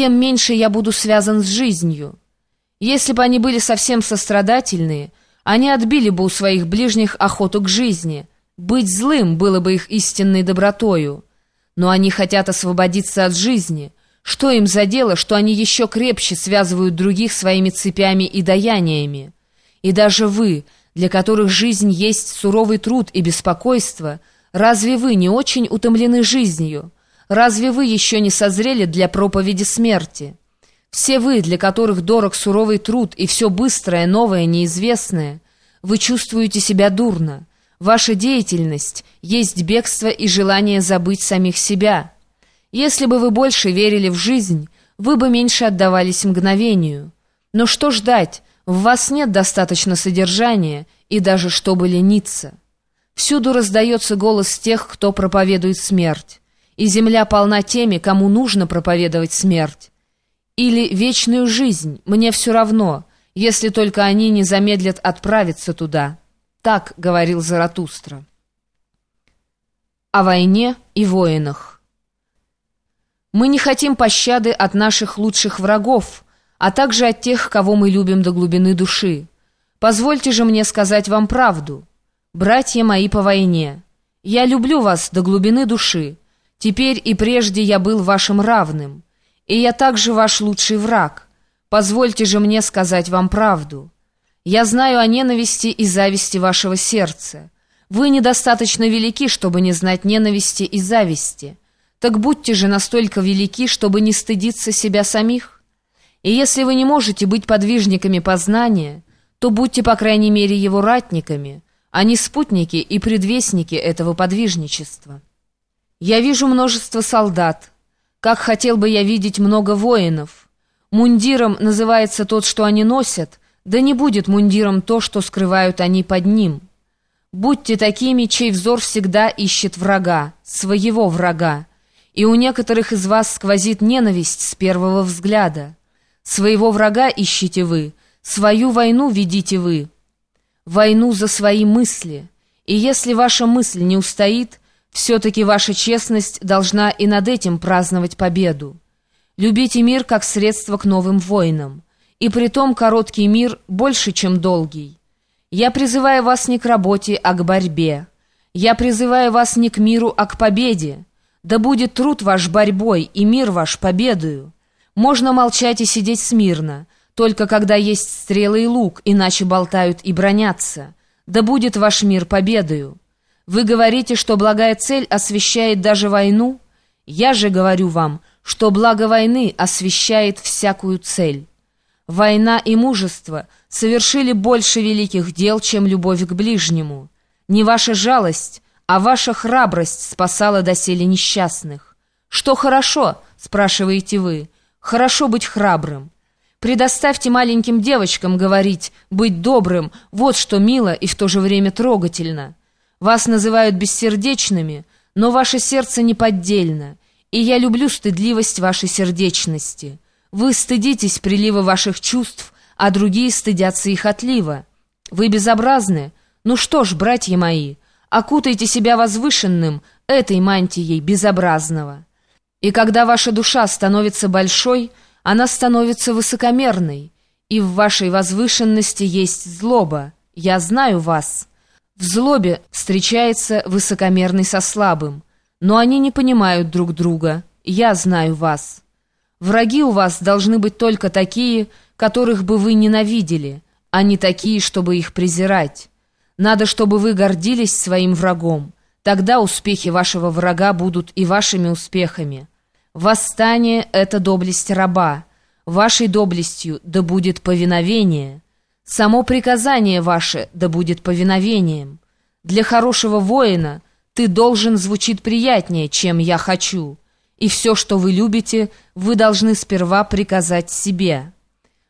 тем меньше я буду связан с жизнью. Если бы они были совсем сострадательные, они отбили бы у своих ближних охоту к жизни. Быть злым было бы их истинной добротою. Но они хотят освободиться от жизни. Что им за дело, что они еще крепче связывают других своими цепями и даяниями? И даже вы, для которых жизнь есть суровый труд и беспокойство, разве вы не очень утомлены жизнью? Разве вы еще не созрели для проповеди смерти? Все вы, для которых дорог суровый труд и все быстрое, новое, неизвестное, вы чувствуете себя дурно. Ваша деятельность есть бегство и желание забыть самих себя. Если бы вы больше верили в жизнь, вы бы меньше отдавались мгновению. Но что ждать? В вас нет достаточно содержания и даже чтобы лениться. Всюду раздается голос тех, кто проповедует смерть. И земля полна теми, кому нужно проповедовать смерть. Или вечную жизнь, мне все равно, если только они не замедлят отправиться туда». Так говорил Заратустра. О войне и воинах. Мы не хотим пощады от наших лучших врагов, а также от тех, кого мы любим до глубины души. Позвольте же мне сказать вам правду. Братья мои по войне, я люблю вас до глубины души. Теперь и прежде я был вашим равным, и я также ваш лучший враг. Позвольте же мне сказать вам правду. Я знаю о ненависти и зависти вашего сердца. Вы недостаточно велики, чтобы не знать ненависти и зависти. Так будьте же настолько велики, чтобы не стыдиться себя самих. И если вы не можете быть подвижниками познания, то будьте, по крайней мере, его ратниками, а не спутники и предвестники этого подвижничества. Я вижу множество солдат. Как хотел бы я видеть много воинов. Мундиром называется тот, что они носят, да не будет мундиром то, что скрывают они под ним. Будьте такими, чей взор всегда ищет врага, своего врага. И у некоторых из вас сквозит ненависть с первого взгляда. Своего врага ищите вы, свою войну ведите вы. Войну за свои мысли. И если ваша мысль не устоит, все-таки ваша честность должна и над этим праздновать победу. Любите мир как средство к новым войнам и притом короткий мир больше, чем долгий. Я призываю вас не к работе, а к борьбе. Я призываю вас не к миру, а к победе. Да будет труд ваш борьбой и мир ваш победою. Можно молчать и сидеть смирно, только когда есть стрелы и лук, иначе болтают и бронятся. Да будет ваш мир победою. Вы говорите, что благая цель освещает даже войну? Я же говорю вам, что благо войны освещает всякую цель. Война и мужество совершили больше великих дел, чем любовь к ближнему. Не ваша жалость, а ваша храбрость спасала доселе несчастных. «Что хорошо?» — спрашиваете вы. «Хорошо быть храбрым». Предоставьте маленьким девочкам говорить, быть добрым, вот что мило и в то же время трогательно. Вас называют бессердечными, но ваше сердце неподдельно, и я люблю стыдливость вашей сердечности». Вы стыдитесь прилива ваших чувств, а другие стыдятся их отлива. Вы безобразны? Ну что ж, братья мои, окутайте себя возвышенным этой мантией безобразного. И когда ваша душа становится большой, она становится высокомерной, и в вашей возвышенности есть злоба. Я знаю вас. В злобе встречается высокомерный со слабым, но они не понимают друг друга. Я знаю вас». Враги у вас должны быть только такие, которых бы вы ненавидели, а не такие, чтобы их презирать. Надо, чтобы вы гордились своим врагом. Тогда успехи вашего врага будут и вашими успехами. Восстание — это доблесть раба. Вашей доблестью да будет повиновение. Само приказание ваше да будет повиновением. Для хорошего воина ты должен звучит приятнее, чем «я хочу» и все, что вы любите, вы должны сперва приказать себе.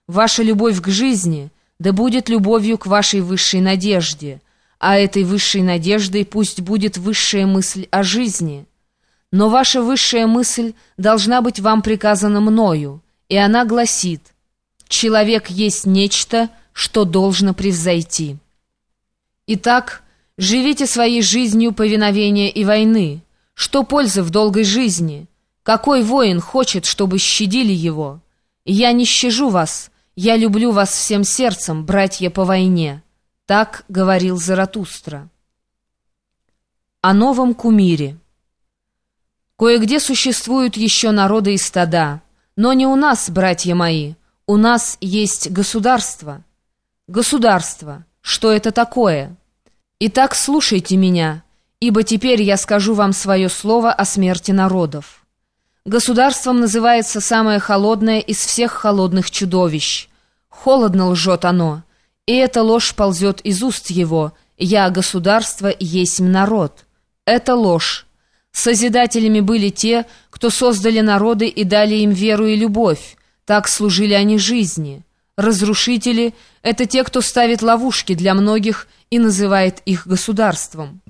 Ваша любовь к жизни да будет любовью к вашей высшей надежде, а этой высшей надеждой пусть будет высшая мысль о жизни. Но ваша высшая мысль должна быть вам приказана мною, и она гласит «Человек есть нечто, что должно превзойти». Итак, живите своей жизнью повиновения и войны. Что пользы в долгой жизни – Какой воин хочет, чтобы щадили его? Я не щажу вас, я люблю вас всем сердцем, братья по войне. Так говорил Заратустра. О новом кумире. Кое-где существуют еще народы и стада, но не у нас, братья мои, у нас есть государство. Государство, что это такое? Итак, слушайте меня, ибо теперь я скажу вам свое слово о смерти народов. Государством называется самое холодное из всех холодных чудовищ. Холодно лжет оно, и эта ложь ползет из уст его. «Я государство, есть народ». Это ложь. Созидателями были те, кто создали народы и дали им веру и любовь. Так служили они жизни. Разрушители — это те, кто ставит ловушки для многих и называет их государством.